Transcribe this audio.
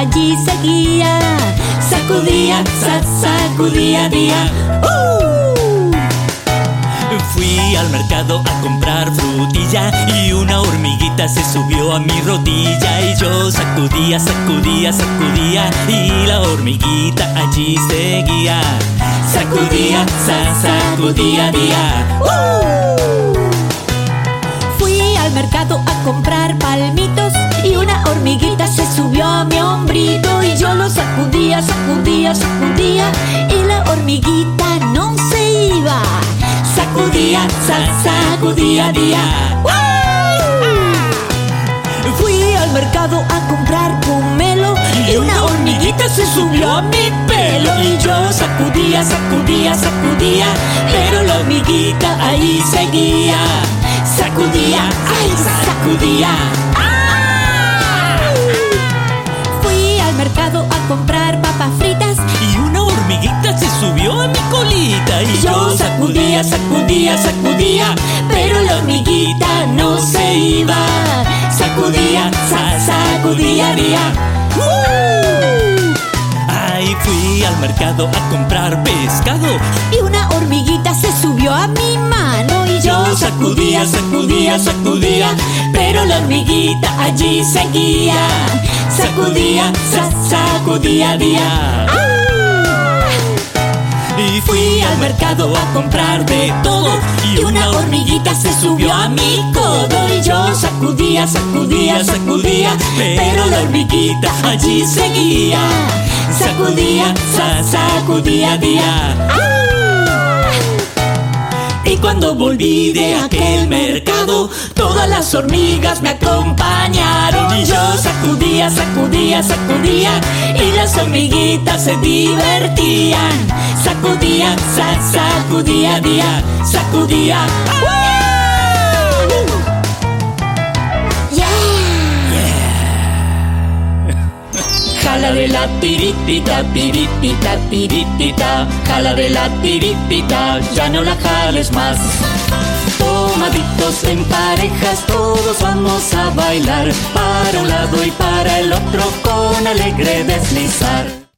allí seguía. Sacudía, sa, sacudía día. ¡Uh! Fui al mercado a comprar frutilla y una hormiguita se subió a mi rodilla y yo sacudía, sacudía, sacudía y la hormiguita allí seguía. Sacudía, sa, sacudía día. ¡Uh! Sacudía, y la hormiguita no se iba. Sacudía, sa, sacudía día. Fui al mercado a comprar pomelo y una hormiguita se subió a mi pelo y yo sacudía, sacudía, sacudía, pero la hormiguita ahí seguía. Sacudía, ay, sacudía. ¡Ah! Sacudía, sacudía, sacudía, pero la hormiguita no se iba. Sacudía, sa, sacudía, día. ¡Uh! Ay, fui al mercado a comprar pescado Y una hormiguita se subió a mi mano y yo sacudía, sacudía, sacudía, pero la hormiguita allí seguía. Sacudía, sa, sacudía, día. ¡Ah! Y Fui al mercado a comprar de todo y una hormiguita se subió a mi codo y yo sacudía, sacudía, sacudía, pero la hormiguita allí seguía. Sacudía, sa, sacudía, día. ¡Ah! Cuando volví de aquel mercado, todas las hormigas me acompañaron. Y yo sacudía, sacudía, sacudía, y las hormiguitas se divertían. Sacudía, sa, sacudía, día, sacudía. La tiritita, tiritita, tiritita, jala de la tiritita, ya no la jales más. Tomaditos en parejas, todos vamos a bailar, para un lado y para el otro con alegre deslizar.